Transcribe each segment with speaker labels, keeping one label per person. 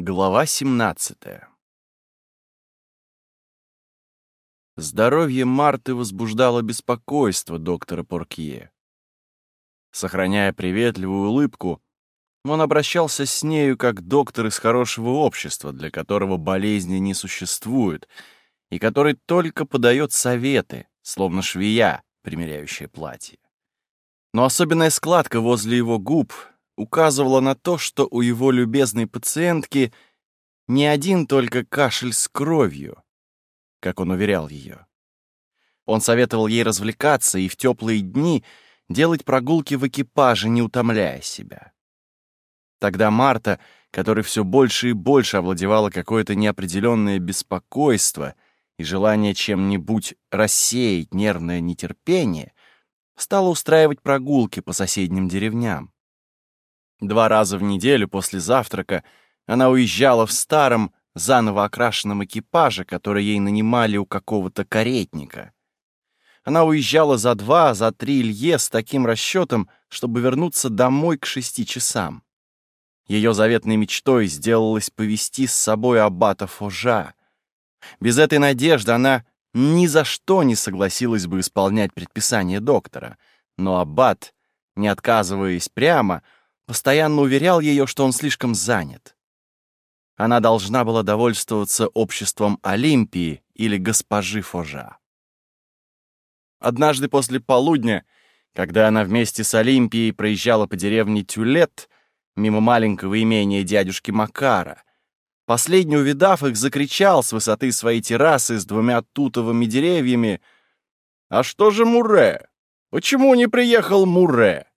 Speaker 1: Глава 17 Здоровье Марты возбуждало беспокойство доктора Поркье. Сохраняя приветливую улыбку, он обращался с нею как доктор из хорошего общества, для которого болезни не существует, и который только подает советы, словно швея, примеряющая платье. Но особенная складка возле его губ указывала на то, что у его любезной пациентки не один только кашель с кровью, как он уверял ее. Он советовал ей развлекаться и в теплые дни делать прогулки в экипаже, не утомляя себя. Тогда Марта, которой все больше и больше овладевало какое-то неопределенное беспокойство и желание чем-нибудь рассеять нервное нетерпение, стала устраивать прогулки по соседним деревням. Два раза в неделю после завтрака она уезжала в старом, заново окрашенном экипаже, который ей нанимали у какого-то каретника. Она уезжала за два, за три лье с таким расчетом, чтобы вернуться домой к шести часам. Ее заветной мечтой сделалось повести с собой аббата Фожа. Без этой надежды она ни за что не согласилась бы исполнять предписание доктора, но аббат, не отказываясь прямо, постоянно уверял ее, что он слишком занят. Она должна была довольствоваться обществом Олимпии или госпожи Фожа. Однажды после полудня, когда она вместе с Олимпией проезжала по деревне Тюлет, мимо маленького имения дядюшки Макара, последний, увидав их, закричал с высоты своей террасы с двумя тутовыми деревьями «А что же Муре? Почему не приехал Муре?»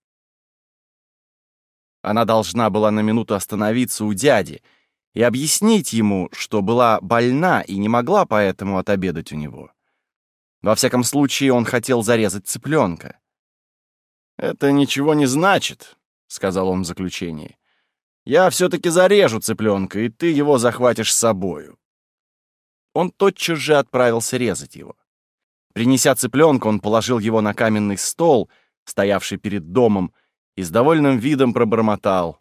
Speaker 1: Она должна была на минуту остановиться у дяди и объяснить ему, что была больна и не могла поэтому отобедать у него. Во всяком случае, он хотел зарезать цыпленка. «Это ничего не значит», — сказал он в заключении. «Я все-таки зарежу цыпленка, и ты его захватишь с собою». Он тотчас же отправился резать его. Принеся цыпленка, он положил его на каменный стол, стоявший перед домом, и с довольным видом пробормотал.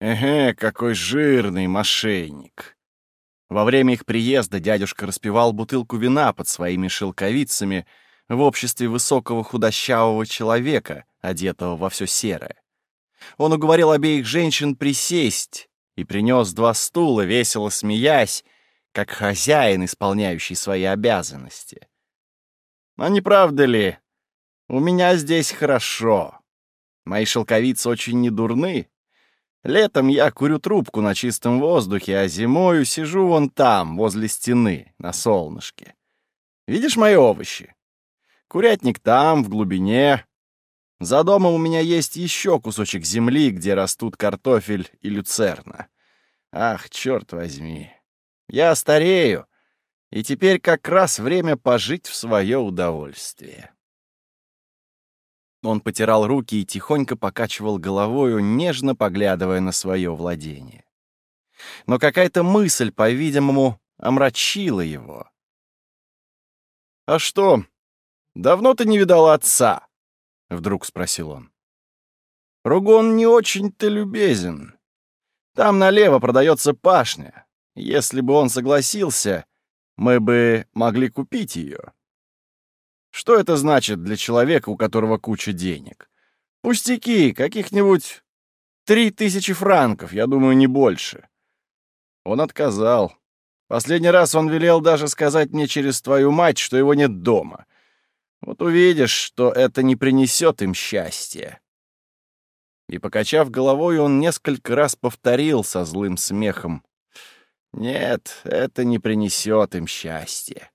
Speaker 1: «Эге, какой жирный мошенник!» Во время их приезда дядюшка распивал бутылку вина под своими шелковицами в обществе высокого худощавого человека, одетого во все серое. Он уговорил обеих женщин присесть и принес два стула, весело смеясь, как хозяин, исполняющий свои обязанности. «А не правда ли? У меня здесь хорошо. Мои шелковицы очень недурны. Летом я курю трубку на чистом воздухе, а зимою сижу вон там, возле стены, на солнышке. Видишь мои овощи? Курятник там, в глубине. За домом у меня есть еще кусочек земли, где растут картофель и люцерна. Ах, черт возьми. Я старею, и теперь как раз время пожить в свое удовольствие. Он потирал руки и тихонько покачивал головою, нежно поглядывая на свое владение. Но какая-то мысль, по-видимому, омрачила его. «А что, давно ты не видал отца?» — вдруг спросил он. «Ругон не очень-то любезен. Там налево продается пашня. Если бы он согласился, мы бы могли купить ее. Что это значит для человека, у которого куча денег? Пустяки, каких-нибудь три тысячи франков, я думаю, не больше. Он отказал. Последний раз он велел даже сказать мне через твою мать, что его нет дома. Вот увидишь, что это не принесет им счастья. И, покачав головой, он несколько раз повторил со злым смехом. Нет, это не принесет им счастья.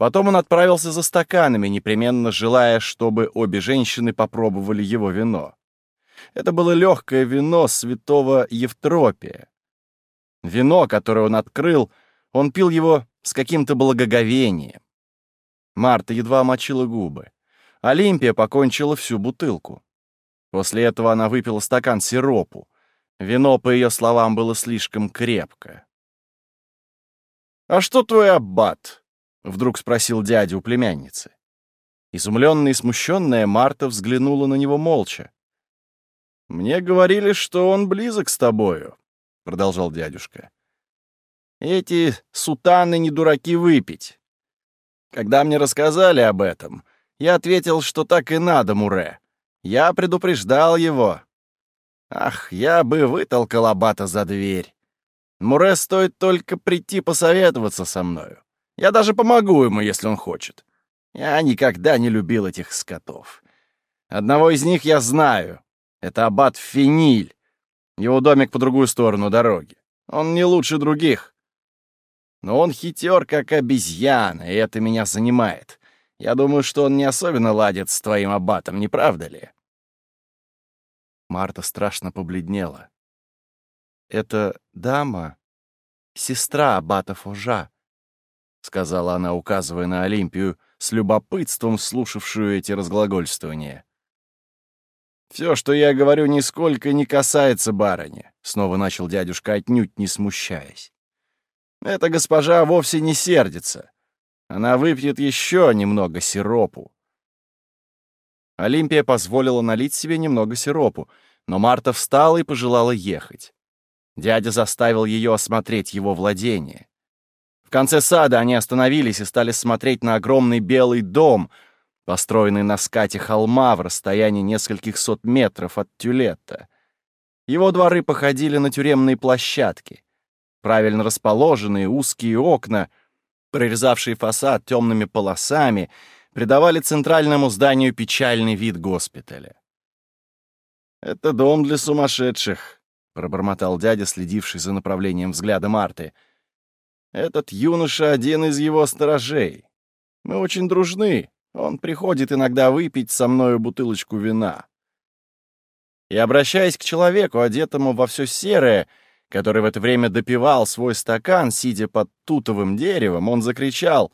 Speaker 1: Потом он отправился за стаканами, непременно желая, чтобы обе женщины попробовали его вино. Это было легкое вино святого Евтропия. Вино, которое он открыл, он пил его с каким-то благоговением. Марта едва мочила губы. Олимпия покончила всю бутылку. После этого она выпила стакан сиропу. Вино, по ее словам, было слишком крепко. «А что твой аббат?» — вдруг спросил дядя у племянницы. Изумленная и смущенная Марта взглянула на него молча. «Мне говорили, что он близок с тобою. — продолжал дядюшка. «Эти сутаны не дураки выпить. Когда мне рассказали об этом, я ответил, что так и надо, Муре. Я предупреждал его. Ах, я бы вытолкал Абата за дверь. Муре стоит только прийти посоветоваться со мною. Я даже помогу ему, если он хочет. Я никогда не любил этих скотов. Одного из них я знаю. Это аббат Финиль. Его домик по другую сторону дороги. Он не лучше других. Но он хитер, как обезьяна, и это меня занимает. Я думаю, что он не особенно ладит с твоим аббатом, не правда ли?» Марта страшно побледнела. «Это дама, сестра аббата Фужа», — сказала она, указывая на Олимпию, с любопытством слушавшую эти разглагольствования. «Все, что я говорю, нисколько не касается барыни», — снова начал дядюшка, отнюдь не смущаясь. «Эта госпожа вовсе не сердится. Она выпьет еще немного сиропу». Олимпия позволила налить себе немного сиропу, но Марта встала и пожелала ехать. Дядя заставил ее осмотреть его владение. В конце сада они остановились и стали смотреть на огромный белый дом — построенный на скате холма в расстоянии нескольких сот метров от Тюлетта. Его дворы походили на тюремные площадки. Правильно расположенные узкие окна, прорезавшие фасад темными полосами, придавали центральному зданию печальный вид госпиталя. «Это дом для сумасшедших», — пробормотал дядя, следивший за направлением взгляда Марты. «Этот юноша — один из его сторожей. Мы очень дружны, он приходит иногда выпить со мною бутылочку вина. И, обращаясь к человеку, одетому во все серое, который в это время допивал свой стакан, сидя под тутовым деревом, он закричал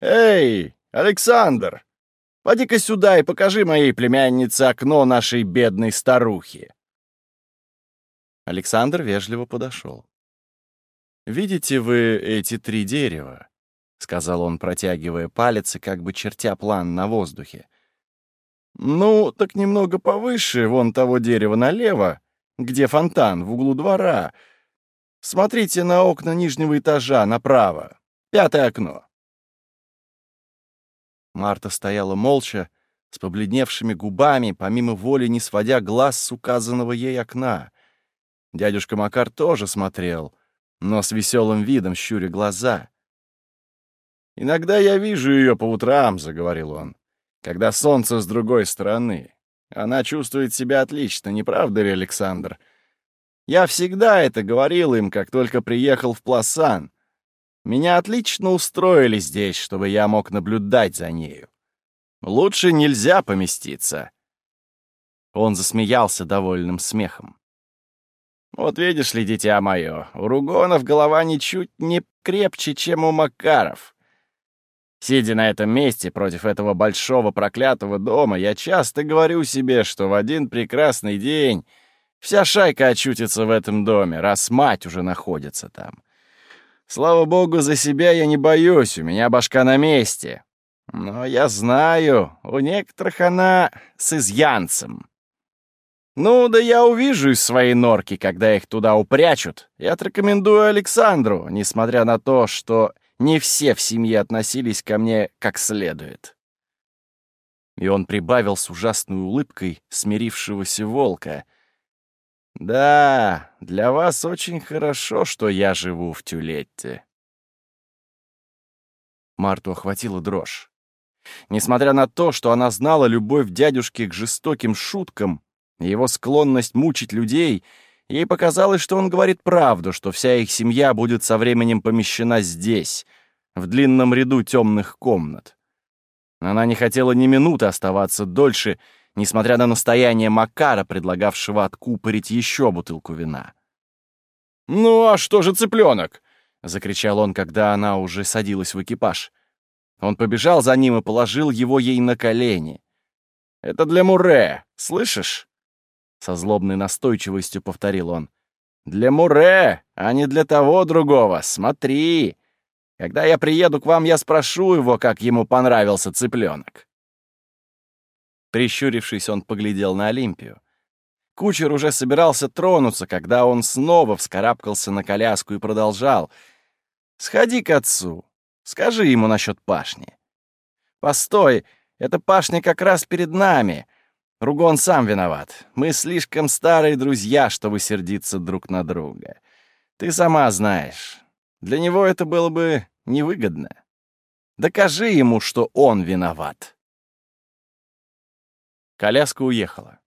Speaker 1: «Эй, Александр, поди-ка сюда и покажи моей племяннице окно нашей бедной старухи». Александр вежливо подошел. «Видите вы эти три дерева?» — сказал он, протягивая палец и как бы чертя план на воздухе. «Ну, так немного повыше, вон того дерева налево, где фонтан, в углу двора. Смотрите на окна нижнего этажа, направо. Пятое окно». Марта стояла молча, с побледневшими губами, помимо воли не сводя глаз с указанного ей окна. Дядюшка Макар тоже смотрел, но с веселым видом щуря глаза. «Иногда я вижу ее по утрам», — заговорил он, — «когда солнце с другой стороны. Она чувствует себя отлично, не правда ли, Александр? Я всегда это говорил им, как только приехал в Пласан. Меня отлично устроили здесь, чтобы я мог наблюдать за нею. Лучше нельзя поместиться». Он засмеялся довольным смехом. «Вот видишь ли, дитя мое, у Ругонов голова ничуть не крепче, чем у Макаров. Сидя на этом месте против этого большого проклятого дома, я часто говорю себе, что в один прекрасный день вся шайка очутится в этом доме, раз мать уже находится там. Слава богу, за себя я не боюсь, у меня башка на месте. Но я знаю, у некоторых она с изъянцем. Ну, да я увижу из своей норки, когда их туда упрячут, и отрекомендую Александру, несмотря на то, что не все в семье относились ко мне как следует. И он прибавил с ужасной улыбкой смирившегося волка. «Да, для вас очень хорошо, что я живу в Тюлетте». Марту охватила дрожь. Несмотря на то, что она знала любовь дядюшки к жестоким шуткам его склонность мучить людей, Ей показалось, что он говорит правду, что вся их семья будет со временем помещена здесь, в длинном ряду темных комнат. Она не хотела ни минуты оставаться дольше, несмотря на настояние Макара, предлагавшего откупорить еще бутылку вина. «Ну а что же цыпленок?» — закричал он, когда она уже садилась в экипаж. Он побежал за ним и положил его ей на колени. «Это для Муре, слышишь?» Со злобной настойчивостью повторил он. «Для Муре, а не для того другого. Смотри. Когда я приеду к вам, я спрошу его, как ему понравился цыпленок». Прищурившись, он поглядел на Олимпию. Кучер уже собирался тронуться, когда он снова вскарабкался на коляску и продолжал. «Сходи к отцу, скажи ему насчет пашни». «Постой, эта пашня как раз перед нами. Ругон сам виноват. Мы слишком старые друзья, чтобы сердиться друг на друга. Ты сама знаешь, для него это было бы невыгодно. Докажи ему, что он виноват». Коляска уехала.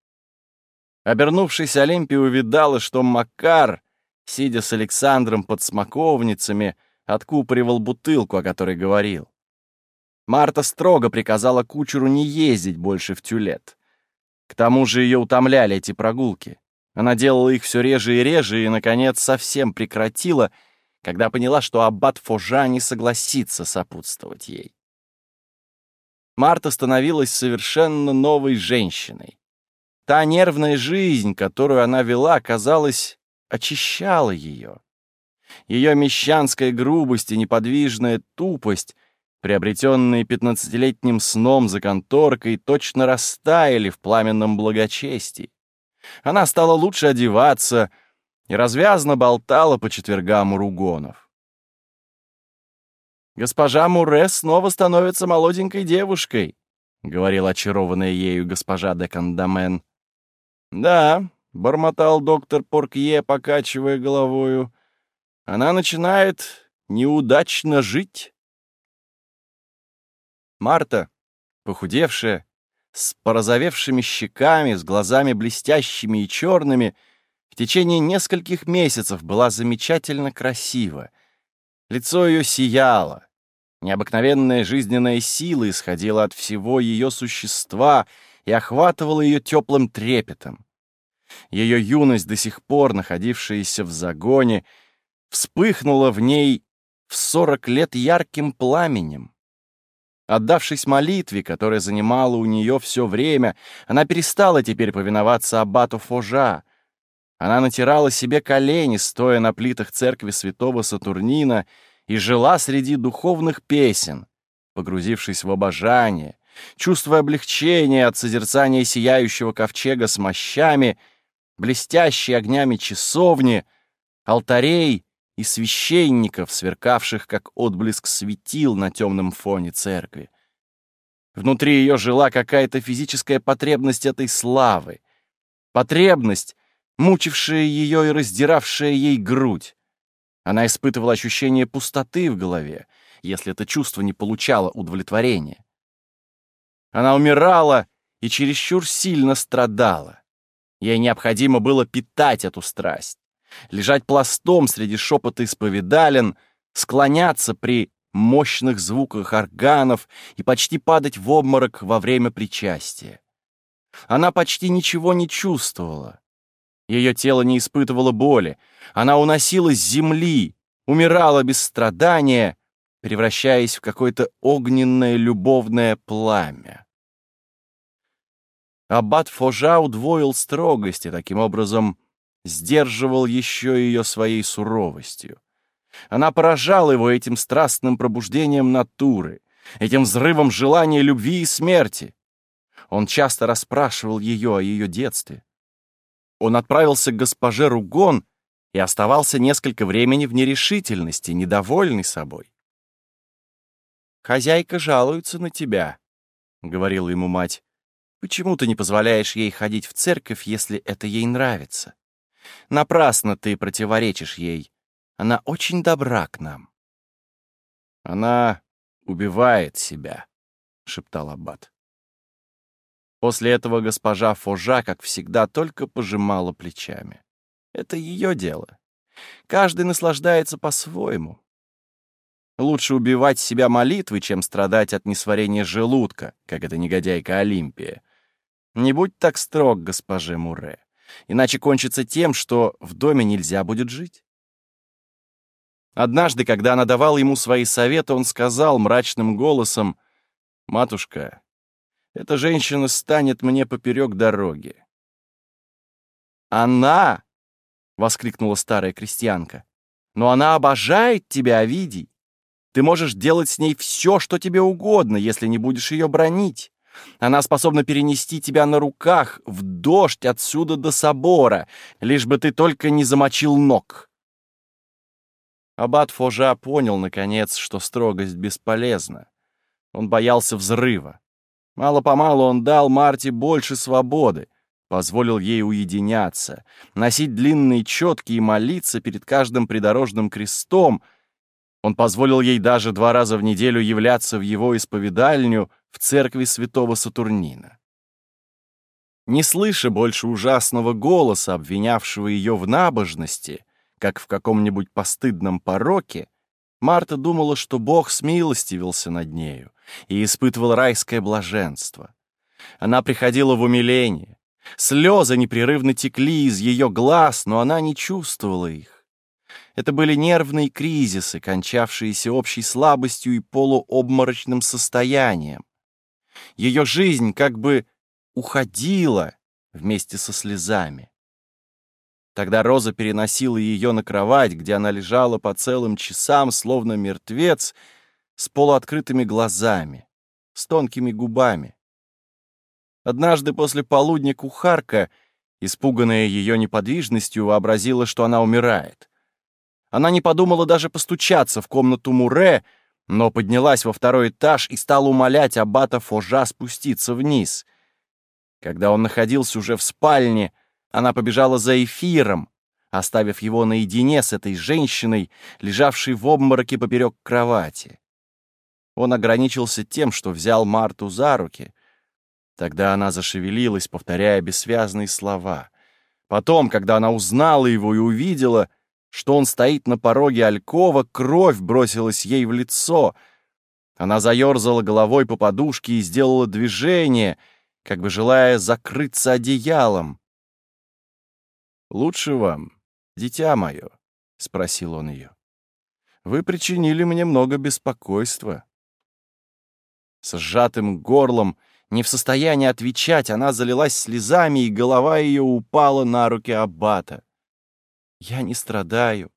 Speaker 1: Обернувшись, Олимпия увидала, что Макар, сидя с Александром под смоковницами, откупоривал бутылку, о которой говорил. Марта строго приказала кучеру не ездить больше в Тюлет. К тому же ее утомляли эти прогулки. Она делала их все реже и реже и, наконец, совсем прекратила, когда поняла, что аббат Фожа не согласится сопутствовать ей. Марта становилась совершенно новой женщиной. Та нервная жизнь, которую она вела, казалось, очищала ее. Ее мещанская грубость и неподвижная тупость, приобретенные пятнадцатилетним сном за конторкой, точно растаяли в пламенном благочестии. Она стала лучше одеваться и развязно болтала по четвергам у ругонов. «Госпожа Муре снова становится молоденькой девушкой», — говорила очарованная ею госпожа де Кандамен. «Да», — бормотал доктор Поркье, покачивая головою, — «она начинает неудачно жить». Марта, похудевшая, с порозовевшими щеками, с глазами блестящими и черными, в течение нескольких месяцев была замечательно красива. Лицо ее сияло. Необыкновенная жизненная сила исходила от всего ее существа — и охватывала ее теплым трепетом. Ее юность, до сих пор находившаяся в загоне, вспыхнула в ней в сорок лет ярким пламенем. Отдавшись молитве, которая занимала у нее все время, она перестала теперь повиноваться аббату Фожа. Она натирала себе колени, стоя на плитах церкви святого Сатурнина, и жила среди духовных песен, погрузившись в обожание, чувствуя облегчение от созерцания сияющего ковчега с мощами, блестящей огнями часовни, алтарей и священников, сверкавших как отблеск светил на темном фоне церкви. Внутри ее жила какая-то физическая потребность этой славы, потребность, мучившая ее и раздиравшая ей грудь. Она испытывала ощущение пустоты в голове, если это чувство не получало удовлетворения. Она умирала и чересчур сильно страдала. Ей необходимо было питать эту страсть, лежать пластом среди шепота исповедален, склоняться при мощных звуках органов и почти падать в обморок во время причастия. Она почти ничего не чувствовала. Ее тело не испытывало боли. Она уносилась с земли, умирала без страдания, превращаясь в какое-то огненное любовное пламя. Аббат Фожа удвоил строгость и таким образом сдерживал еще ее своей суровостью. Она поражала его этим страстным пробуждением натуры, этим взрывом желания любви и смерти. Он часто расспрашивал ее о ее детстве. Он отправился к госпоже Ругон и оставался несколько времени в нерешительности, недовольный собой. «Хозяйка жалуется на тебя», — говорила ему мать. Почему ты не позволяешь ей ходить в церковь, если это ей нравится? Напрасно ты противоречишь ей. Она очень добра к нам. Она убивает себя, — шептал Аббат. После этого госпожа Фожа, как всегда, только пожимала плечами. Это ее дело. Каждый наслаждается по-своему. Лучше убивать себя молитвой, чем страдать от несварения желудка, как эта негодяйка Олимпия. Не будь так строг, госпоже Муре, иначе кончится тем, что в доме нельзя будет жить. Однажды, когда она давала ему свои советы, он сказал мрачным голосом, «Матушка, эта женщина станет мне поперек дороги». «Она!» — воскликнула старая крестьянка. «Но она обожает тебя, Овидий. Ты можешь делать с ней все, что тебе угодно, если не будешь ее бронить. Она способна перенести тебя на руках в дождь отсюда до собора, лишь бы ты только не замочил ног. Аббат Фожа понял, наконец, что строгость бесполезна. Он боялся взрыва. Мало-помалу он дал Марте больше свободы, позволил ей уединяться, носить длинные четки и молиться перед каждым придорожным крестом. Он позволил ей даже два раза в неделю являться в его исповедальню в церкви святого Сатурнина. Не слыша больше ужасного голоса, обвинявшего ее в набожности, как в каком-нибудь постыдном пороке, Марта думала, что Бог смилостивился над нею и испытывал райское блаженство. Она приходила в умиление. Слезы непрерывно текли из ее глаз, но она не чувствовала их. Это были нервные кризисы, кончавшиеся общей слабостью и полуобморочным состоянием. Ее жизнь как бы уходила вместе со слезами. Тогда Роза переносила ее на кровать, где она лежала по целым часам, словно мертвец, с полуоткрытыми глазами, с тонкими губами. Однажды после полудня кухарка, испуганная ее неподвижностью, вообразила, что она умирает. Она не подумала даже постучаться в комнату Муре, но поднялась во второй этаж и стала умолять аббата Фожа спуститься вниз. Когда он находился уже в спальне, она побежала за эфиром, оставив его наедине с этой женщиной, лежавшей в обмороке поперек кровати. Он ограничился тем, что взял Марту за руки. Тогда она зашевелилась, повторяя бессвязные слова. Потом, когда она узнала его и увидела, что он стоит на пороге Алькова, кровь бросилась ей в лицо. Она заерзала головой по подушке и сделала движение, как бы желая закрыться одеялом. «Лучше вам, дитя мое?» — спросил он ее. «Вы причинили мне много беспокойства». С сжатым горлом, не в состоянии отвечать, она залилась слезами, и голова ее упала на руки Аббата. «Я не страдаю.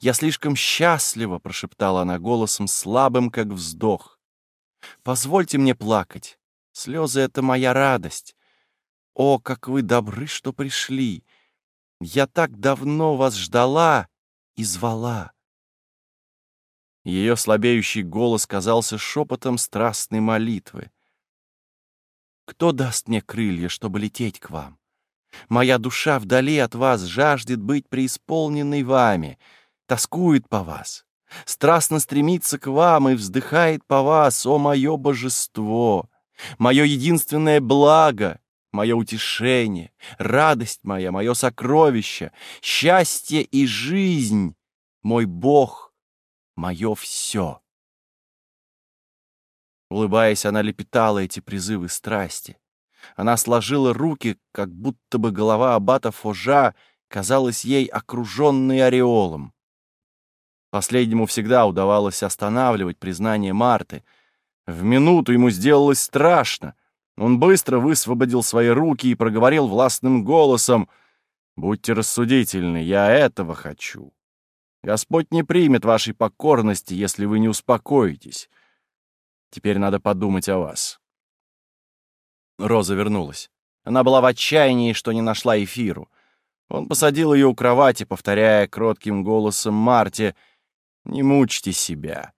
Speaker 1: Я слишком счастлива», — прошептала она голосом слабым, как вздох. «Позвольте мне плакать. Слезы — это моя радость. О, как вы добры, что пришли! Я так давно вас ждала и звала. Ее слабеющий голос казался шепотом страстной молитвы. «Кто даст мне крылья, чтобы лететь к вам? Моя душа вдали от вас жаждет быть преисполненной вами, тоскует по вас, страстно стремится к вам и вздыхает по вас, о мое божество, мое единственное благо, мое утешение, радость моя, мое сокровище, счастье и жизнь, мой Бог, мое все. Улыбаясь, она лепетала эти призывы страсти. Она сложила руки, как будто бы голова аббата Фожа казалась ей окруженной ореолом. Последнему всегда удавалось останавливать признание Марты. В минуту ему сделалось страшно — он быстро высвободил свои руки и проговорил властным голосом, «Будьте рассудительны, я этого хочу. Господь не примет вашей покорности, если вы не успокоитесь. Теперь надо подумать о вас». Роза вернулась. Она была в отчаянии, что не нашла эфиру. Он посадил ее у кровати, повторяя кротким голосом Марте, «Не мучьте себя.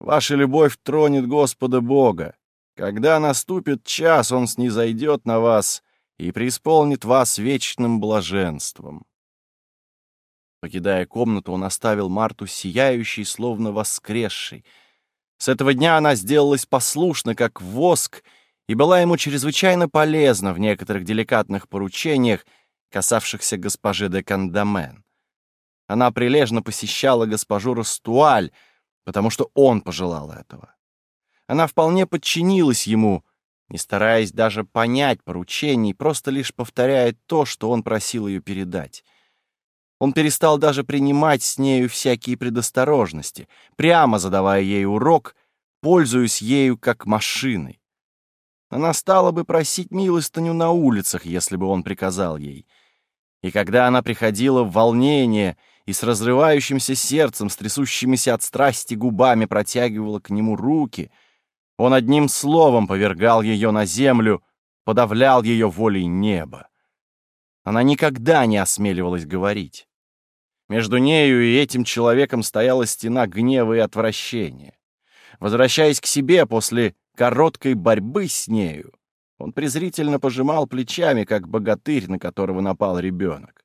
Speaker 1: Ваша любовь тронет Господа Бога. Когда наступит час, он снизойдет на вас и преисполнит вас вечным блаженством. Покидая комнату, он оставил Марту сияющей, словно воскресшей. С этого дня она сделалась послушна, как воск, и была ему чрезвычайно полезна в некоторых деликатных поручениях, касавшихся госпожи де Кандамен. Она прилежно посещала госпожу Растуаль, потому что он пожелал этого. Она вполне подчинилась ему, не стараясь даже понять поручений, просто лишь повторяя то, что он просил ее передать. Он перестал даже принимать с нею всякие предосторожности, прямо задавая ей урок, пользуясь ею как машиной. Она стала бы просить милостыню на улицах, если бы он приказал ей. И когда она приходила в волнение и с разрывающимся сердцем, с трясущимися от страсти губами протягивала к нему руки — Он одним словом повергал ее на землю, подавлял ее волей неба. Она никогда не осмеливалась говорить. Между нею и этим человеком стояла стена гнева и отвращения. Возвращаясь к себе после короткой борьбы с нею, он презрительно пожимал плечами, как богатырь, на которого напал ребенок.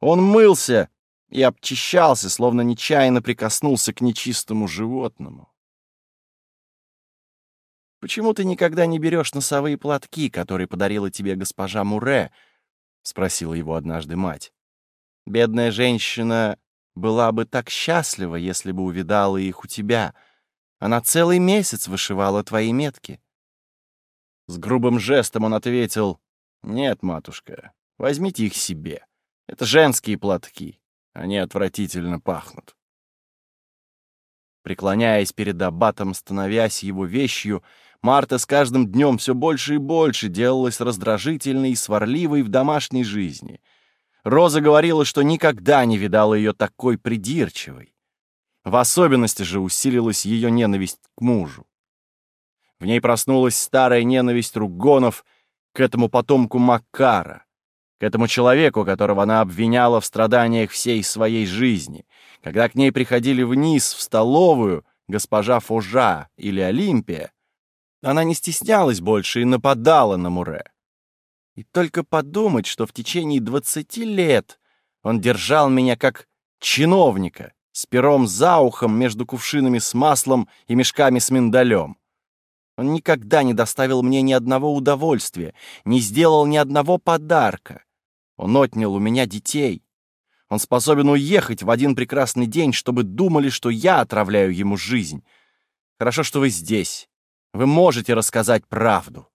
Speaker 1: Он мылся и обчищался, словно нечаянно прикоснулся к нечистому животному. «Почему ты никогда не берешь носовые платки, которые подарила тебе госпожа Муре?» — спросила его однажды мать. «Бедная женщина была бы так счастлива, если бы увидала их у тебя. Она целый месяц вышивала твои метки». С грубым жестом он ответил, «Нет, матушка, возьмите их себе. Это женские платки. Они отвратительно пахнут». Преклоняясь перед аббатом, становясь его вещью, Марта с каждым днем все больше и больше делалась раздражительной и сварливой в домашней жизни. Роза говорила, что никогда не видала ее такой придирчивой. В особенности же усилилась ее ненависть к мужу. В ней проснулась старая ненависть Ругонов к этому потомку Маккара, к этому человеку, которого она обвиняла в страданиях всей своей жизни. Когда к ней приходили вниз в столовую госпожа Фужа или Олимпия, она не стеснялась больше и нападала на Муре. И только подумать, что в течение двадцати лет он держал меня как чиновника, с пером за ухом между кувшинами с маслом и мешками с миндалем. Он никогда не доставил мне ни одного удовольствия, не сделал ни одного подарка. Он отнял у меня детей. Он способен уехать в один прекрасный день, чтобы думали, что я отравляю ему жизнь. Хорошо, что вы здесь. Вы можете рассказать правду.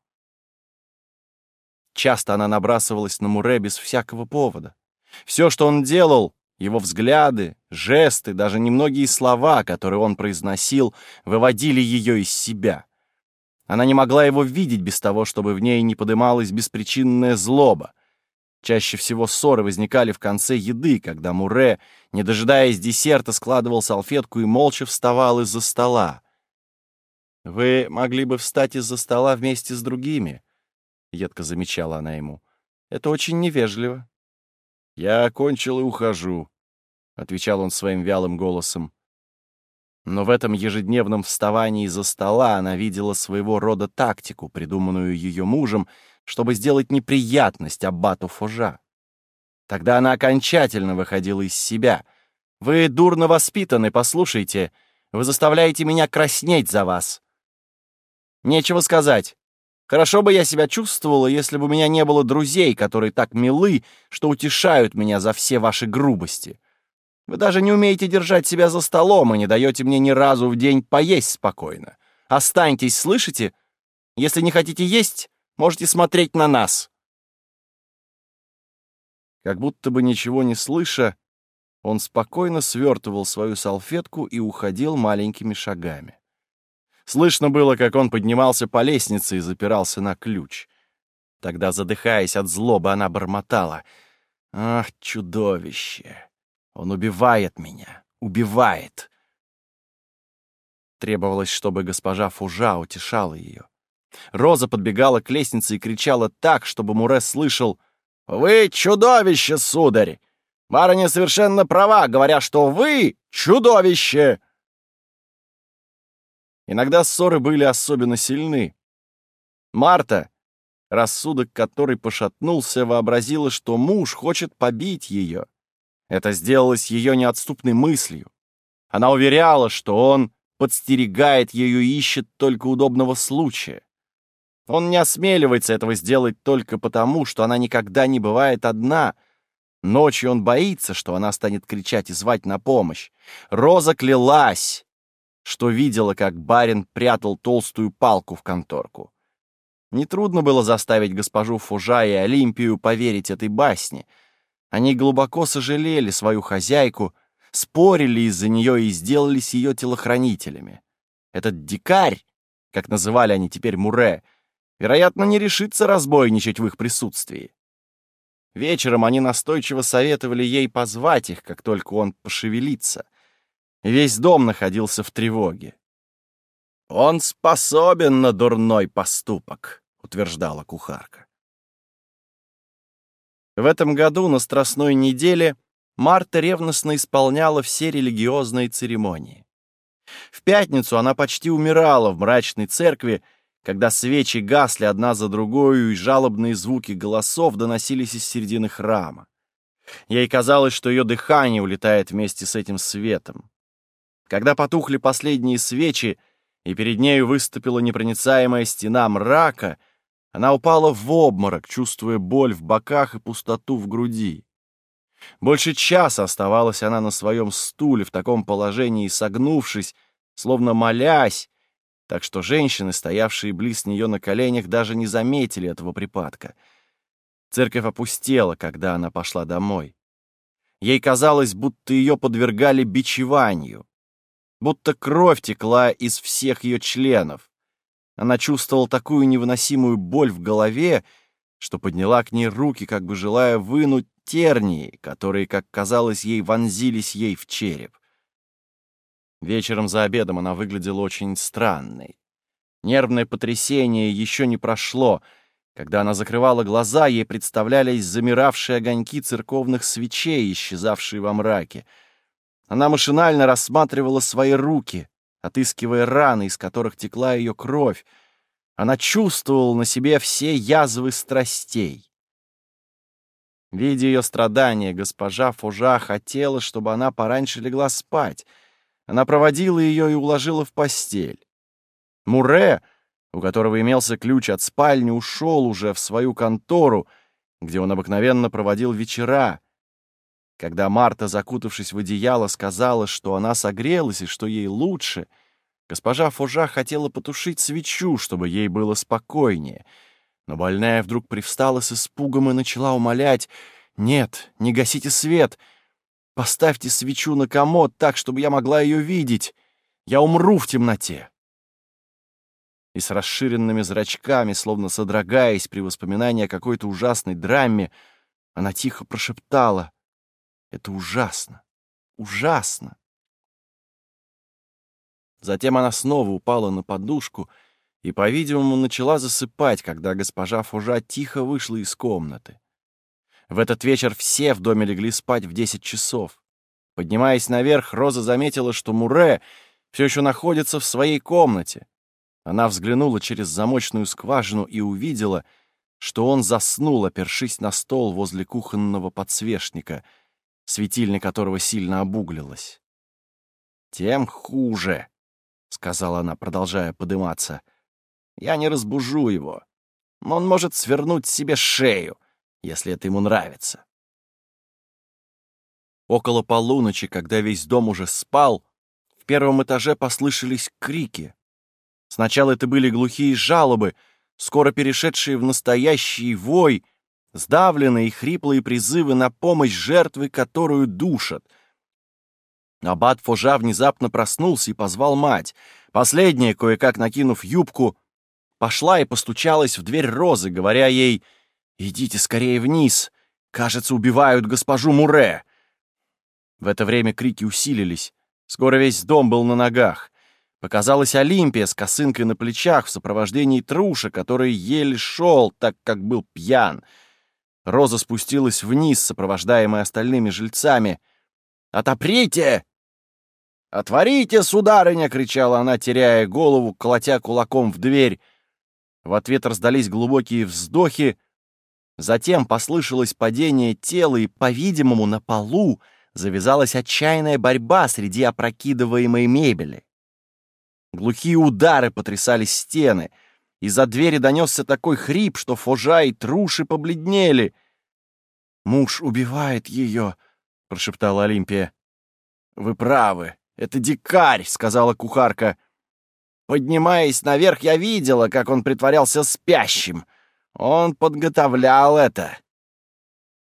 Speaker 1: Часто она набрасывалась на Муре без всякого повода. Все, что он делал, его взгляды, жесты, даже немногие слова, которые он произносил, выводили ее из себя. Она не могла его видеть без того, чтобы в ней не подымалась беспричинная злоба. Чаще всего ссоры возникали в конце еды, когда Муре, не дожидаясь десерта, складывал салфетку и молча вставал из-за стола. «Вы могли бы встать из-за стола вместе с другими», — едко замечала она ему. «Это очень невежливо». «Я окончил и ухожу», — отвечал он своим вялым голосом. Но в этом ежедневном вставании из-за стола она видела своего рода тактику, придуманную ее мужем, чтобы сделать неприятность аббату Фужа. Тогда она окончательно выходила из себя. «Вы дурно воспитаны, послушайте. Вы заставляете меня краснеть за вас. Нечего сказать. Хорошо бы я себя чувствовала, если бы у меня не было друзей, которые так милы, что утешают меня за все ваши грубости. Вы даже не умеете держать себя за столом и не даете мне ни разу в день поесть спокойно. Останьтесь, слышите? Если не хотите есть, можете смотреть на нас». Как будто бы ничего не слыша, он спокойно свертывал свою салфетку и уходил маленькими шагами. Слышно было, как он поднимался по лестнице и запирался на ключ. Тогда, задыхаясь от злобы, она бормотала. «Ах, чудовище! Он убивает меня! Убивает!» Требовалось, чтобы госпожа Фужа утешала ее. Роза подбегала к лестнице и кричала так, чтобы Муре слышал «Вы чудовище, сударь! Барыня совершенно права, говоря, что вы чудовище!» Иногда ссоры были особенно сильны. Марта, рассудок которой пошатнулся, вообразила, что муж хочет побить ее. Это сделалось ее неотступной мыслью. Она уверяла, что он подстерегает ее и ищет только удобного случая. Он не осмеливается этого сделать только потому, что она никогда не бывает одна. Ночью он боится, что она станет кричать и звать на помощь. Роза клялась, что видела, как барин прятал толстую палку в конторку. Нетрудно было заставить госпожу Фужа и Олимпию поверить этой басне. Они глубоко сожалели свою хозяйку, спорили из-за нее и сделались ее телохранителями. Этот дикарь, как называли они теперь Муре, вероятно, не решится разбойничать в их присутствии. Вечером они настойчиво советовали ей позвать их, как только он пошевелится. Весь дом находился в тревоге. «Он способен на дурной поступок», — утверждала кухарка. В этом году на Страстной неделе Марта ревностно исполняла все религиозные церемонии. В пятницу она почти умирала в мрачной церкви, когда свечи гасли одна за другой и жалобные звуки голосов доносились из середины храма. Ей казалось, что ее дыхание улетает вместе с этим светом. Когда потухли последние свечи, и перед нею выступила непроницаемая стена мрака, она упала в обморок, чувствуя боль в боках и пустоту в груди. Больше часа оставалась она на своем стуле в таком положении, согнувшись, словно молясь, так что женщины, стоявшие близ нее на коленях, даже не заметили этого припадка — Церковь опустела, когда она пошла домой. Ей казалось, будто ее подвергали бичеванию, будто кровь текла из всех ее членов. Она чувствовала такую невыносимую боль в голове, что подняла к ней руки, как бы желая вынуть тернии, которые, как казалось ей, вонзились ей в череп. Вечером за обедом она выглядела очень странной. Нервное потрясение еще не прошло — когда она закрывала глаза, ей представлялись замиравшие огоньки церковных свечей, исчезавшие во мраке. Она машинально рассматривала свои руки, отыскивая раны, из которых текла ее кровь. Она чувствовала на себе все язвы страстей. Видя ее страдания, госпожа Фужа хотела, чтобы она пораньше легла спать. Она проводила ее и уложила в постель. Муре — у которого имелся ключ от спальни, ушел уже в свою контору, где он обыкновенно проводил вечера. Когда Марта, закутавшись в одеяло, сказала, что она согрелась и что ей лучше, госпожа Фужа хотела потушить свечу, чтобы ей было спокойнее. Но больная вдруг привстала с испугом и начала умолять «Нет, не гасите свет! Поставьте свечу на комод так, чтобы я могла ее видеть! Я умру в темноте!» и с расширенными зрачками, словно содрогаясь при воспоминании о какой-то ужасной драме, она тихо прошептала «Это ужасно! Ужасно!» Затем она снова упала на подушку и, по-видимому, начала засыпать, когда госпожа Фужа тихо вышла из комнаты. В этот вечер все в доме легли спать в десять часов. Поднимаясь наверх, Роза заметила, что Муре все еще находится в своей комнате. Она взглянула через замочную скважину и увидела, что он заснул, опершись на стол возле кухонного подсвечника, светильня которого сильно обуглилось. «Тем хуже», — сказала она, продолжая подыматься. «Я не разбужу его. Он может свернуть себе шею, если это ему нравится». Около полуночи, когда весь дом уже спал, в первом этаже послышались крики. Сначала это были глухие жалобы, скоро перешедшие в настоящий вой, сдавленные и хриплые призывы на помощь жертвы, которую душат. Аббат Фожа внезапно проснулся и позвал мать. Последняя, кое-как накинув юбку, пошла и постучалась в дверь Розы, говоря ей «Идите скорее вниз, кажется, убивают госпожу Муре». В это время крики усилились. Скоро весь дом был на ногах. Показалась Олимпия с косынкой на плечах в сопровождении Труша, который еле шел, так как был пьян. Роза спустилась вниз, сопровождаемая остальными жильцами. «Отоприте!» «Отворите, сударыня!» — кричала она, теряя голову, колотя кулаком в дверь. В ответ раздались глубокие вздохи. Затем послышалось падение тела, и, по-видимому, на полу завязалась отчаянная борьба среди опрокидываемой мебели. Глухие удары потрясали стены. Из-за двери донесся такой хрип, что Фожа и Труши побледнели. «Муж убивает ее», — прошептала Олимпия. «Вы правы, это дикарь», — сказала кухарка. Поднимаясь наверх, я видела, как он притворялся спящим. Он подготовлял это.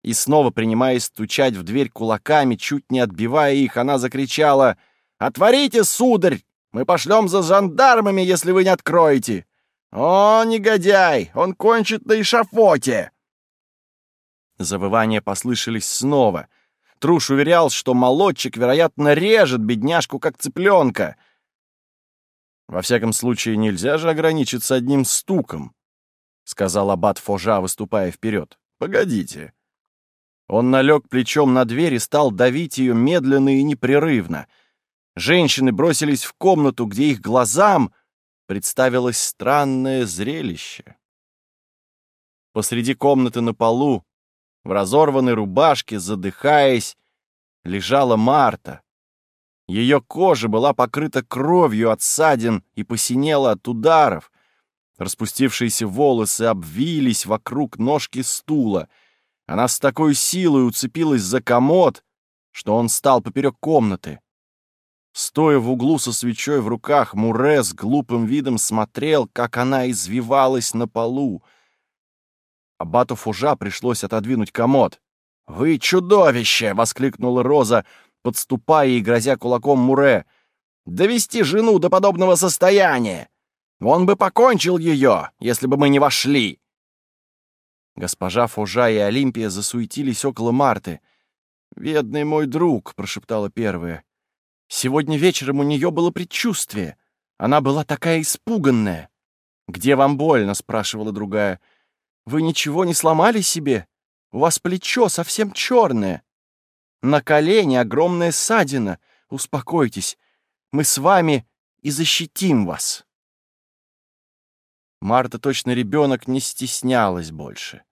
Speaker 1: И снова, принимаясь стучать в дверь кулаками, чуть не отбивая их, она закричала «Отворите, сударь! Мы пошлем за жандармами, если вы не откроете! О, негодяй! Он кончит на эшафоте!» Завывания послышались снова. Труш уверял, что молодчик, вероятно, режет бедняжку, как цыпленка. Во всяком случае, нельзя же ограничиться одним стуком, сказал аббат Фожа, выступая вперед. Погодите. Он налег плечом на дверь и стал давить ее медленно и непрерывно. Женщины бросились в комнату, где их глазам представилось странное зрелище. Посреди комнаты на полу, в разорванной рубашке, задыхаясь, лежала Марта. Ее кожа была покрыта кровью от ссадин и посинела от ударов. Распустившиеся волосы обвились вокруг ножки стула — она с такой силой уцепилась за комод, что он стал поперек комнаты. Стоя в углу со свечой в руках, Муре с глупым видом смотрел, как она извивалась на полу. Абату Фужа пришлось отодвинуть комод. «Вы чудовище!» — воскликнула Роза, подступая и грозя кулаком Муре. «Довести жену до подобного состояния! Он бы покончил ее, если бы мы не вошли!» Госпожа Фужа и Олимпия засуетились около Марты. «Бедный мой друг», — прошептала первая. «Сегодня вечером у нее было предчувствие. Она была такая испуганная». «Где вам больно?» — спрашивала другая. «Вы ничего не сломали себе? У вас плечо совсем черное. На колене огромная ссадина. Успокойтесь, мы с вами и защитим вас». Марта, точно ребенок, не стеснялась больше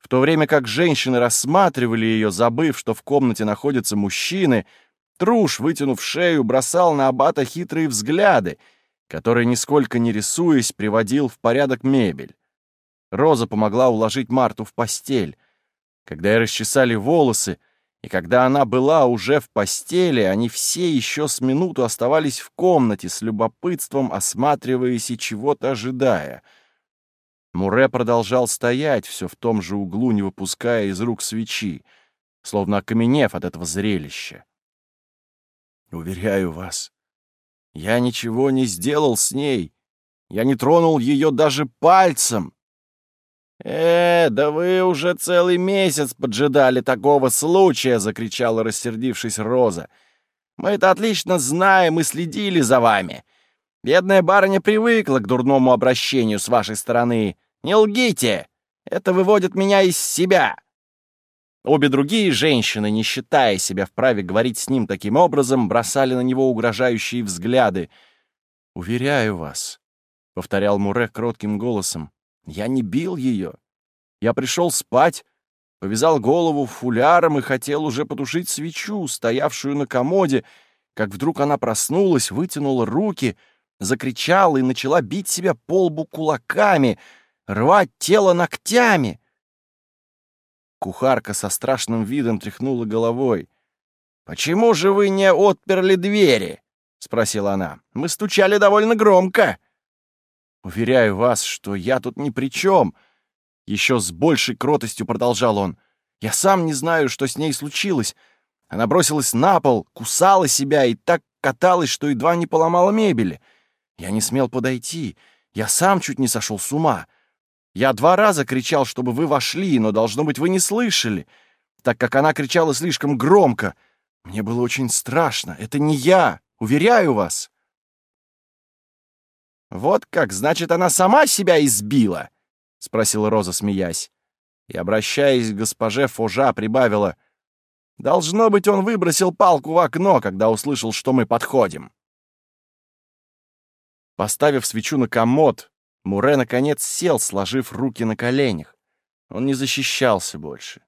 Speaker 1: в то время как женщины рассматривали ее, забыв, что в комнате находятся мужчины, Труш, вытянув шею, бросал на аббата хитрые взгляды, которые, нисколько не рисуясь, приводил в порядок мебель. Роза помогла уложить Марту в постель. Когда ей расчесали волосы, и когда она была уже в постели, они все еще с минуту оставались в комнате с любопытством, осматриваясь и чего-то ожидая — Муре продолжал стоять все в том же углу, не выпуская из рук свечи, словно окаменев от этого зрелища. «Уверяю вас, я ничего не сделал с ней. Я не тронул ее даже пальцем». «Э, да вы уже целый месяц поджидали такого случая!» — закричала, рассердившись Роза. «Мы это отлично знаем и следили за вами. Бедная барыня привыкла к дурному обращению с вашей стороны. Не лгите! Это выводит меня из себя!» Обе другие женщины, не считая себя вправе говорить с ним таким образом, бросали на него угрожающие взгляды. «Уверяю вас», — повторял Муре кротким голосом, — «я не бил ее. Я пришел спать, повязал голову фуляром и хотел уже потушить свечу, стоявшую на комоде, как вдруг она проснулась, вытянула руки — закричала и начала бить себя по лбу кулаками, рвать тело ногтями. Кухарка со страшным видом тряхнула головой. «Почему же вы не отперли двери?» — спросила она. «Мы стучали довольно громко». «Уверяю вас, что я тут ни при чем», — еще с большей кротостью продолжал он. «Я сам не знаю, что с ней случилось. Она бросилась на пол, кусала себя и так каталась, что едва не поломала мебели. Я не смел подойти. Я сам чуть не сошел с ума. Я два раза кричал, чтобы вы вошли, но, должно быть, вы не слышали, так как она кричала слишком громко. Мне было очень страшно. Это не я, уверяю вас. «Вот как, значит, она сама себя избила?» — спросила Роза, смеясь. И, обращаясь к госпоже Фужа, прибавила. «Должно быть, он выбросил палку в окно, когда услышал, что мы подходим». Поставив свечу на комод, Муре наконец сел, сложив руки на коленях. Он не защищался больше.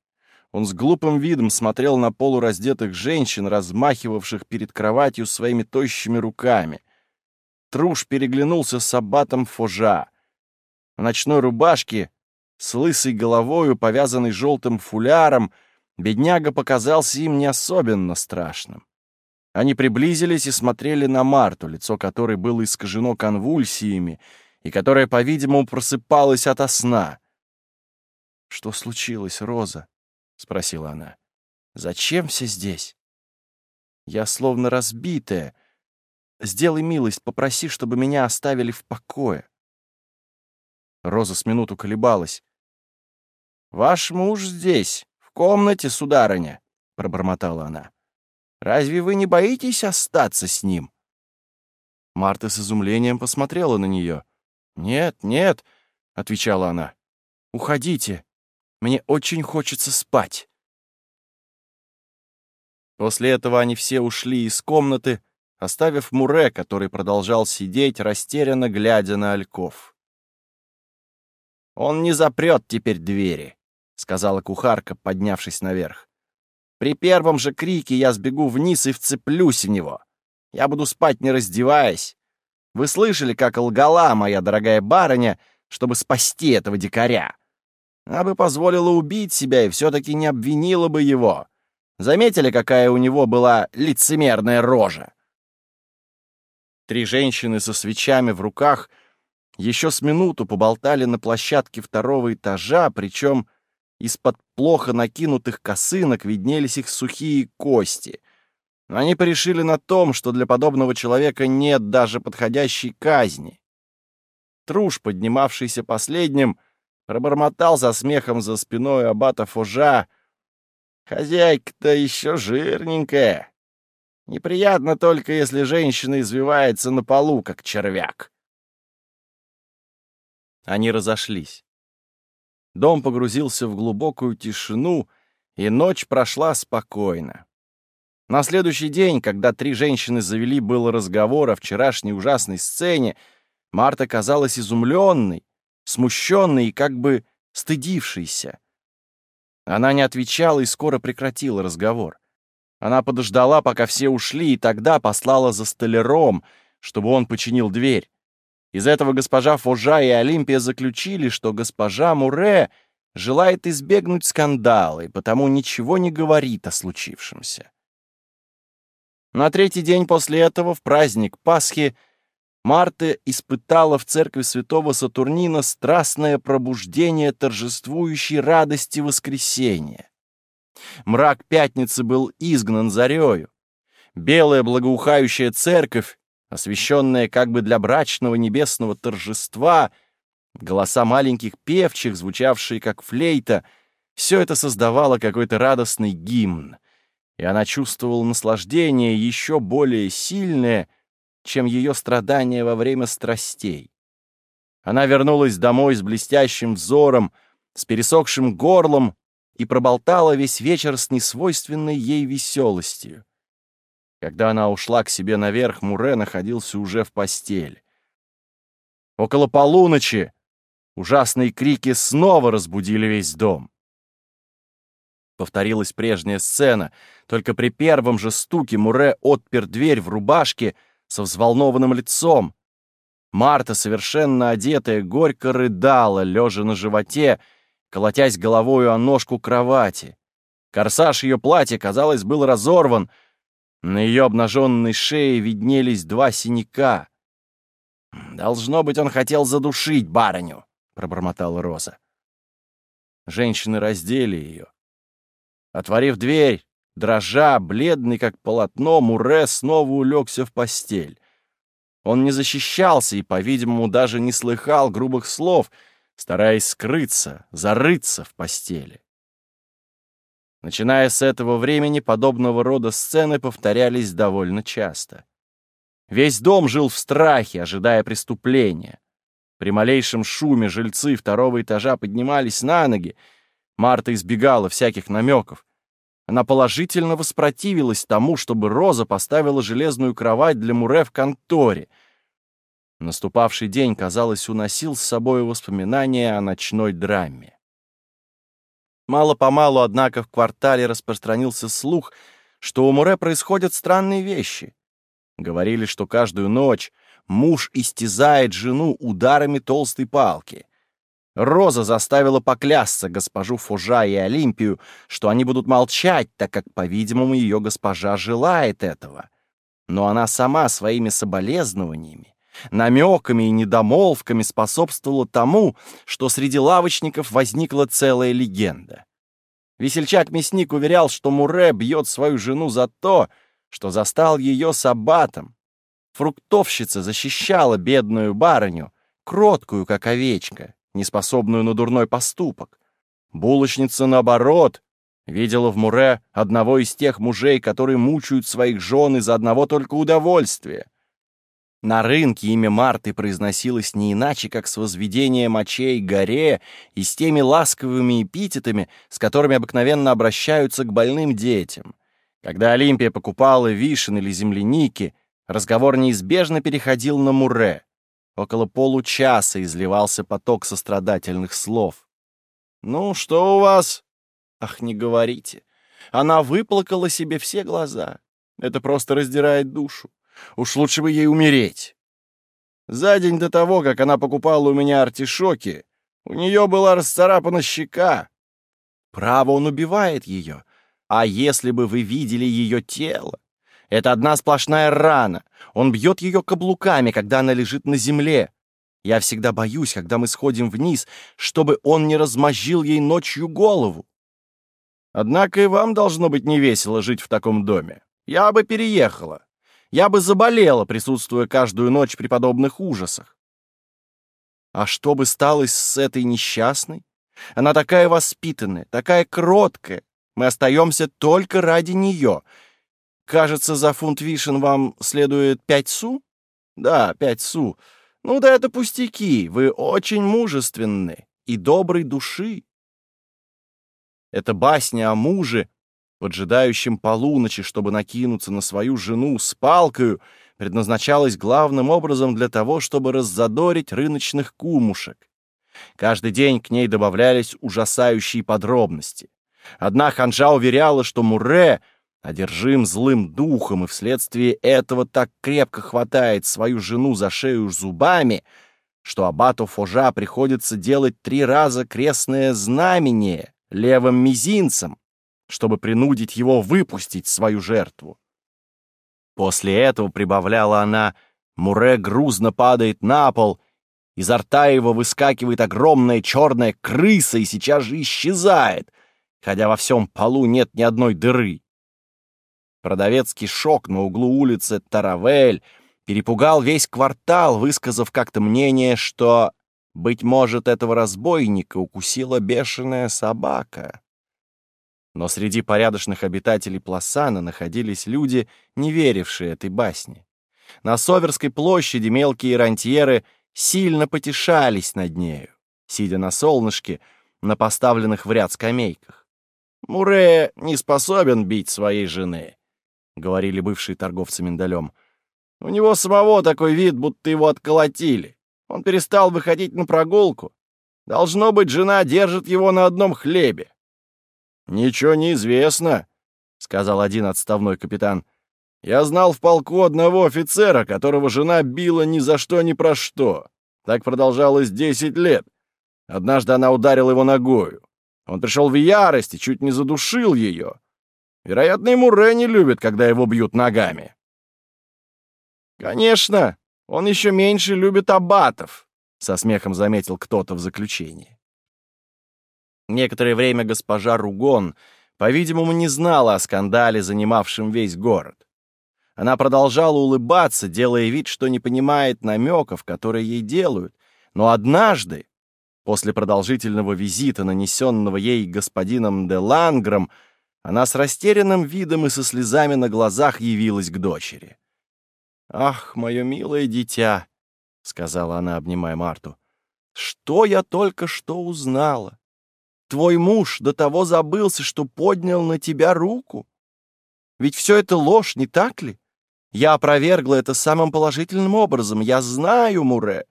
Speaker 1: Он с глупым видом смотрел на полураздетых женщин, размахивавших перед кроватью своими тощими руками. Труш переглянулся с аббатом Фожа. В ночной рубашке, с лысой головою, повязанной желтым фуляром, бедняга показался им не особенно страшным. Они приблизились и смотрели на Марту, лицо которой было искажено конвульсиями и которая, по-видимому, просыпалась ото сна. «Что случилось, Роза?» — спросила она. «Зачем все здесь?» «Я словно разбитая. Сделай милость, попроси, чтобы меня оставили в покое». Роза с минуту колебалась. «Ваш муж здесь, в комнате, сударыня», — пробормотала она. Разве вы не боитесь остаться с ним?» Марта с изумлением посмотрела на нее. «Нет, нет», — отвечала она, — «уходите, мне очень хочется спать». После этого они все ушли из комнаты, оставив Муре, который продолжал сидеть, растерянно глядя на Альков. «Он не запрет теперь двери», — сказала кухарка, поднявшись наверх. «При первом же крике я сбегу вниз и вцеплюсь в него. Я буду спать, не раздеваясь. Вы слышали, как лгала моя дорогая барыня, чтобы спасти этого дикаря? Она бы позволила убить себя и все-таки не обвинила бы его. Заметили, какая у него была лицемерная рожа? Три женщины со свечами в руках еще с минуту поболтали на площадке второго этажа, причем из-под плохо накинутых косынок виднелись их сухие кости — они порешили на том, что для подобного человека нет даже подходящей казни. Труш, поднимавшийся последним, пробормотал за смехом за спиной аббата Фужа. «Хозяйка-то еще жирненькая. Неприятно только, если женщина извивается на полу, как червяк». Они разошлись. Дом погрузился в глубокую тишину, и ночь прошла спокойно. На следующий день, когда три женщины завели был разговор о вчерашней ужасной сцене, Марта казалась изумленной, смущенной и как бы стыдившейся. Она не отвечала и скоро прекратила разговор. Она подождала, пока все ушли, и тогда послала за столяром, чтобы он починил дверь. Из этого госпожа Фожа и Олимпия заключили, что госпожа Муре желает избегнуть скандала и потому ничего не говорит о случившемся. На третий день после этого, в праздник Пасхи, Марта испытала в церкви святого Сатурнина страстное пробуждение торжествующей радости воскресения. Мрак пятницы был изгнан зарею. Белая благоухающая церковь, освященная как бы для брачного небесного торжества, голоса маленьких певчих, звучавшие как флейта, все это создавало какой-то радостный гимн и она чувствовала наслаждение еще более сильное, чем ее страдания во время страстей. Она вернулась домой с блестящим взором, с пересохшим горлом и проболтала весь вечер с несвойственной ей веселостью. Когда она ушла к себе наверх, Муре находился уже в постели. Около полуночи ужасные крики снова разбудили весь дом. Повторилась прежняя сцена, только при первом же стуке Муре отпер дверь в рубашке со взволнованным лицом. Марта, совершенно одетая, горько рыдала, лежа на животе, колотясь головою о ножку кровати. Корсаж ее платья, казалось, был разорван. На ее обнаженной шее виднелись два синяка. «Должно быть, он хотел задушить барыню», — пробормотала Роза. Женщины раздели ее. Отворив дверь, дрожа, бледный как полотно, Муре снова улегся в постель. Он не защищался и, по-видимому, даже не слыхал грубых слов, стараясь скрыться, зарыться в постели. Начиная с этого времени, подобного рода сцены повторялись довольно часто. Весь дом жил в страхе, ожидая преступления. При малейшем шуме жильцы второго этажа поднимались на ноги, Марта избегала всяких намеков. Она положительно воспротивилась тому, чтобы Роза поставила железную кровать для Муре в конторе. Наступавший день, казалось, уносил с собой воспоминания о ночной драме. Мало-помалу, однако, в квартале распространился слух, что у Муре происходят странные вещи. Говорили, что каждую ночь муж истязает жену ударами толстой палки. Роза заставила поклясться госпожу Фужа и Олимпию, что они будут молчать, так как, по-видимому, ее госпожа желает этого. Но она сама своими соболезнованиями, намеками и недомолвками способствовала тому, что среди лавочников возникла целая легенда. Весельчак-мясник уверял, что Муре бьет свою жену за то, что застал ее с аббатом. Фруктовщица защищала бедную барыню, кроткую, как овечка, неспособную на дурной поступок. Булочница, наоборот, видела в Муре одного из тех мужей, которые мучают своих жен из-за одного только удовольствия. На рынке имя Марты произносилось не иначе, как с возведением очей горе и с теми ласковыми эпитетами, с которыми обыкновенно обращаются к больным детям. Когда Олимпия покупала вишен или земляники, разговор неизбежно переходил на Муре. Около получаса изливался поток сострадательных слов. «Ну, что у вас?» «Ах, не говорите. Она выплакала себе все глаза. Это просто раздирает душу. Уж лучше бы ей умереть. За день до того, как она покупала у меня артишоки, у нее была расцарапана щека. Право, он убивает ее. А если бы вы видели ее тело? Это одна сплошная рана. Он бьет ее каблуками, когда она лежит на земле. Я всегда боюсь, когда мы сходим вниз, чтобы он не размозжил ей ночью голову. Однако и вам должно быть невесело жить в таком доме. Я бы переехала. Я бы заболела, присутствуя каждую ночь при подобных ужасах. А что бы стало с этой несчастной? Она такая воспитанная, такая кроткая. Мы остаемся только ради нее. Кажется, за фунт вишен вам следует пять су? Да, пять су. Ну да это пустяки. Вы очень мужественны и доброй души. Эта басня о муже, поджидающем полуночи, чтобы накинуться на свою жену с палкою, предназначалась главным образом для того, чтобы раззадорить рыночных кумушек. Каждый день к ней добавлялись ужасающие подробности. Одна ханжа уверяла, что Муре одержим злым духом и вследствие этого так крепко хватает свою жену за шею зубами, что абату Фожа приходится делать три раза крестное знамение левым мизинцем, чтобы принудить его выпустить свою жертву. После этого, прибавляла она, Муре грузно падает на пол, изо рта его выскакивает огромная черная крыса и сейчас же исчезает, хотя во всем полу нет ни одной дыры. Продавецкий шок на углу улицы Таравель перепугал весь квартал, высказав как-то мнение, что, быть может, этого разбойника укусила бешеная собака. Но среди порядочных обитателей Пласана находились люди, не верившие этой басне. На Соверской площади мелкие рантьеры сильно потешались над нею, сидя на солнышке, на поставленных в ряд скамейках. «Муре не способен бить своей жены», — говорили бывшие торговцы миндалем. «У него самого такой вид, будто его отколотили. Он перестал выходить на прогулку. Должно быть, жена держит его на одном хлебе. «Ничего не известно», — сказал один отставной капитан. «Я знал в полку одного офицера, которого жена била ни за что ни про что. Так продолжалось десять лет. Однажды она ударила его ногою. Он пришел в ярость и чуть не задушил ее. Вероятно, ему Муре не любит, когда его бьют ногами». «Конечно, он еще меньше любит аббатов», — со смехом заметил кто-то в заключении. Некоторое время госпожа Ругон, по-видимому, не знала о скандале, занимавшем весь город. Она продолжала улыбаться, делая вид, что не понимает намеков, которые ей делают. Но однажды, после продолжительного визита, нанесенного ей господином де Лангром, она с растерянным видом и со слезами на глазах явилась к дочери. «Ах, мое милое дитя!» — сказала она, обнимая Марту. «Что я только что узнала! Твой муж до того забылся, что поднял на тебя руку. Ведь все это ложь, не так ли? Я опровергла это самым положительным образом. Я знаю Муре.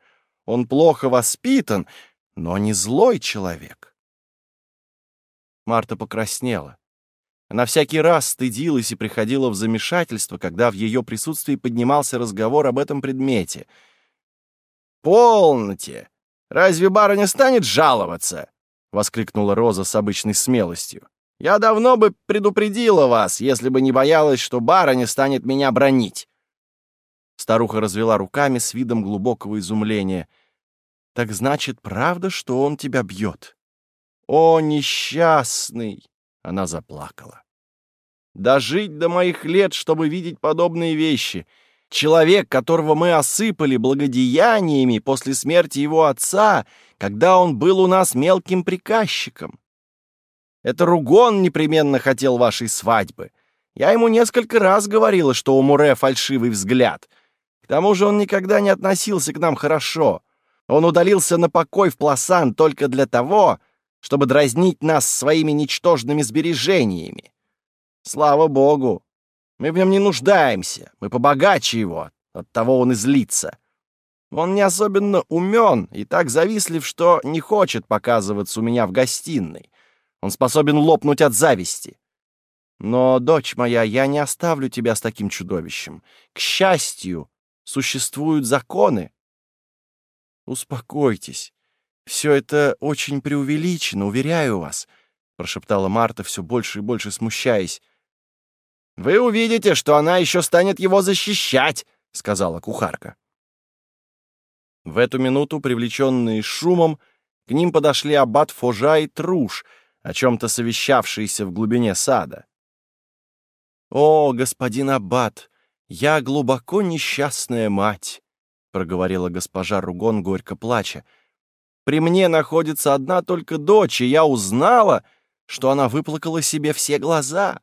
Speaker 1: Он плохо воспитан, но не злой человек. Марта покраснела. Она всякий раз стыдилась и приходила в замешательство, когда в ее присутствии поднимался разговор об этом предмете. «Полноте! Разве барыня станет жаловаться?» — воскликнула Роза с обычной смелостью. «Я давно бы предупредила вас, если бы не боялась, что барыня станет меня бронить». Старуха развела руками с видом глубокого изумления. «Так значит, правда, что он тебя бьет?» «О, несчастный!» — она заплакала. «Дожить до моих лет, чтобы видеть подобные вещи. Человек, которого мы осыпали благодеяниями после смерти его отца, когда он был у нас мелким приказчиком. Это Ругон непременно хотел вашей свадьбы. Я ему несколько раз говорила, что у Муре фальшивый взгляд. К тому же он никогда не относился к нам хорошо. Он удалился на покой в Пласан только для того, чтобы дразнить нас своими ничтожными сбережениями. Слава богу, мы в нем не нуждаемся, мы побогаче его, оттого он и злится. Он не особенно умен и так завистлив, что не хочет показываться у меня в гостиной. Он способен лопнуть от зависти. Но, дочь моя, я не оставлю тебя с таким чудовищем. К счастью, существуют законы. Успокойтесь. Все это очень преувеличено, уверяю вас, прошептала Марта, все больше и больше смущаясь. Вы увидите, что она еще станет его защищать, сказала кухарка. В эту минуту, привлеченные шумом, к ним подошли аббат Фожа и Труш, о чем-то совещавшиеся в глубине сада. «О, господин аббат, я глубоко несчастная мать», — проговорила госпожа Ругон, горько плача. «При мне находится одна только дочь, и я узнала, что она выплакала себе все глаза.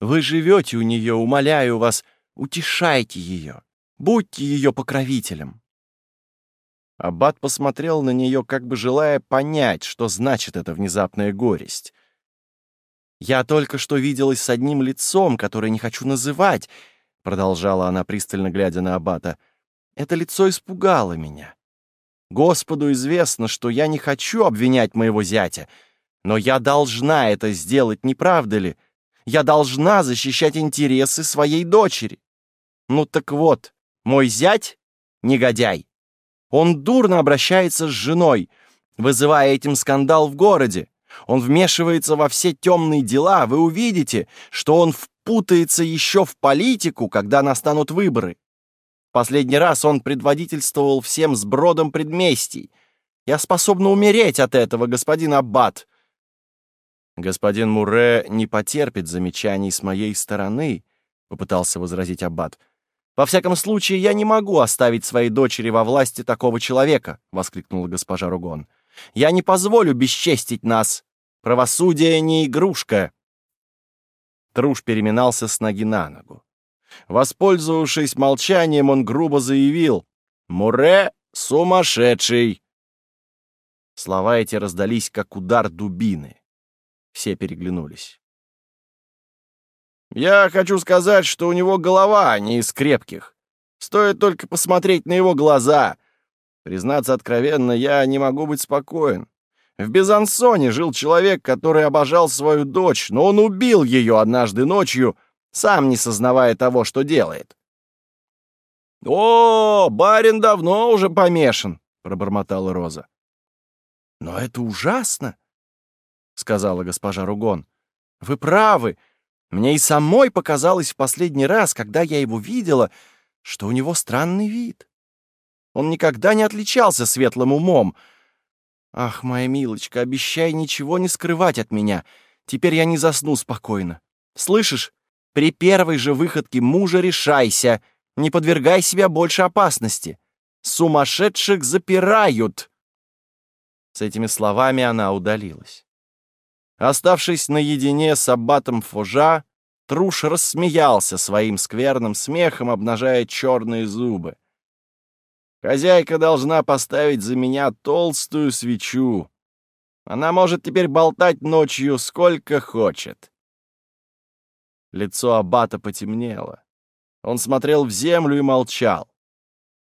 Speaker 1: Вы живете у нее, умоляю вас, утешайте ее, будьте ее покровителем». Аббат посмотрел на нее, как бы желая понять, что значит эта внезапная горесть. «Я только что виделась с одним лицом, которое не хочу называть», — продолжала она, пристально глядя на Аббата. «Это лицо испугало меня. Господу известно, что я не хочу обвинять моего зятя, но я должна это сделать, не правда ли? Я должна защищать интересы своей дочери. Ну так вот, мой зять — негодяй. Он дурно обращается с женой, вызывая этим скандал в городе. Он вмешивается во все темные дела. Вы увидите, что он впутается еще в политику, когда настанут выборы. Последний раз он предводительствовал всем с бродом предместий. Я способна умереть от этого, господин Аббат. Господин Муре не потерпит замечаний с моей стороны, попытался возразить Аббат. Во всяком случае, я не могу оставить своей дочери во власти такого человека, воскликнула госпожа Ругон. Я не позволю бесчестить нас. Правосудие не игрушка. Труш переминался с ноги на ногу. Воспользовавшись молчанием, он грубо заявил «Муре сумасшедший!» Слова эти раздались, как удар дубины. Все переглянулись. Я хочу сказать, что у него голова не из крепких. Стоит только посмотреть на его глаза. Признаться откровенно, я не могу быть спокоен. В Безансоне жил человек, который обожал свою дочь, но он убил ее однажды ночью, сам не сознавая того, что делает. «О, барин давно уже помешан», — пробормотала Роза. «Но это ужасно», — сказала госпожа Ругон. «Вы правы, мне и самой показалось в последний раз, когда я его видела, что у него странный вид. Он никогда не отличался светлым умом. Ах, моя милочка, обещай ничего не скрывать от меня. Теперь я не засну спокойно. Слышишь? При первой же выходке мужа решайся. Не подвергай себя больше опасности. Сумасшедших запирают. С этими словами она удалилась. Оставшись наедине с аббатом Фужа, Труш рассмеялся своим скверным смехом, обнажая черные зубы. «Хозяйка должна поставить за меня толстую свечу. Она может теперь болтать ночью сколько хочет». Лицо аббата потемнело. Он смотрел в землю и молчал.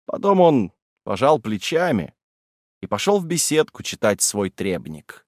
Speaker 1: Потом он пожал плечами и пошел в беседку читать свой требник.